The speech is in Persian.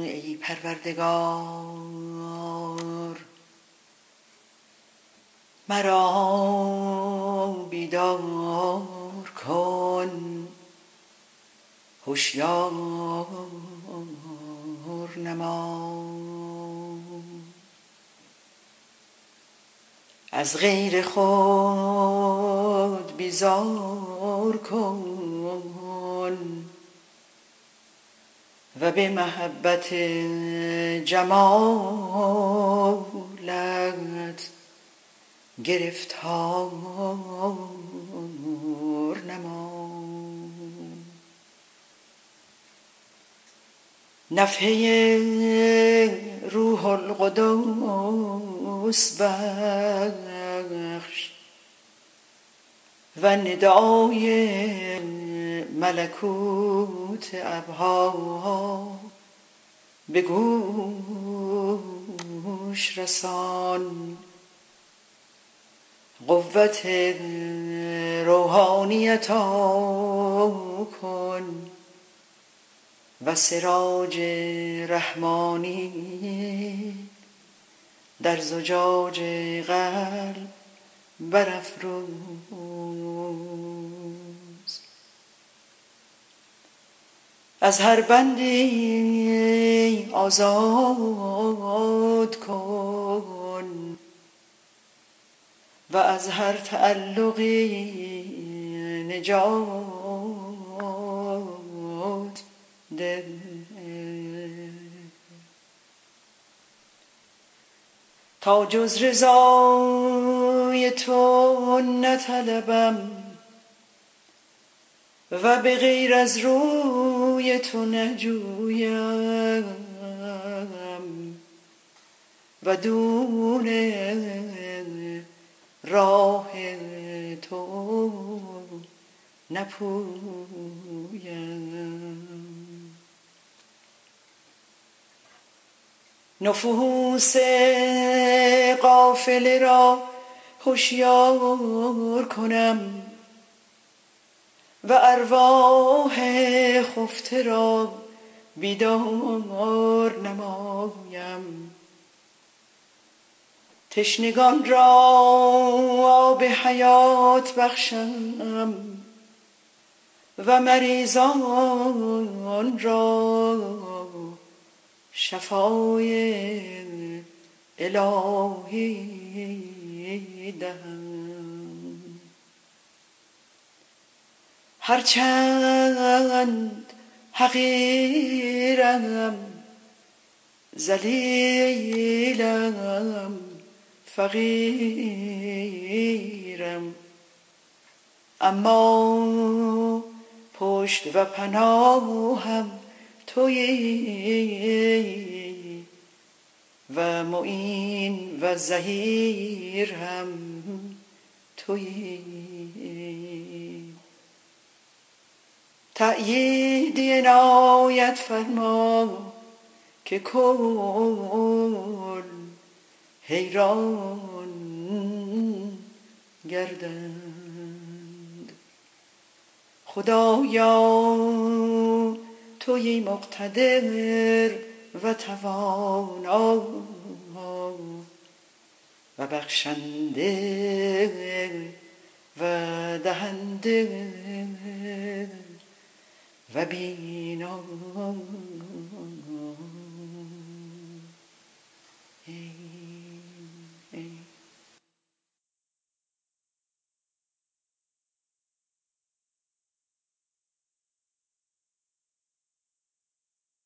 ای پروردگار. مرا بیدار کن هشیار نما. از غیر خود بیزار کن و به محبت جمالت گرفتار نما. نفحه روح القدس بخش و ندای ملکوت ابها به گوش رسان. قوت روحانی عطا کن و سراج رحمانی در زجاج قلب برافروز. از هر بندی آزاد کن و از هر تعلقی نجات ده. تا جز رضای تو نطلبم و به غیر از روی تو نجویم. و دون راه تو نپویم. نفوس غافله را هشیار کنم. و ارواح خفته را بیدار نمایم. تشنگان را آب حیات بخشم و مریضان را شفای الهی دهم. هر چند حقیرم ذلیلم فقیرم. اما پشت و پناهم تویی و معین و ظهیر هم تویی تأیید عنایت فرما که کل حیران گردند. خدایا تویی مقتدر و توانا و بخشنده و دهنده و بینا.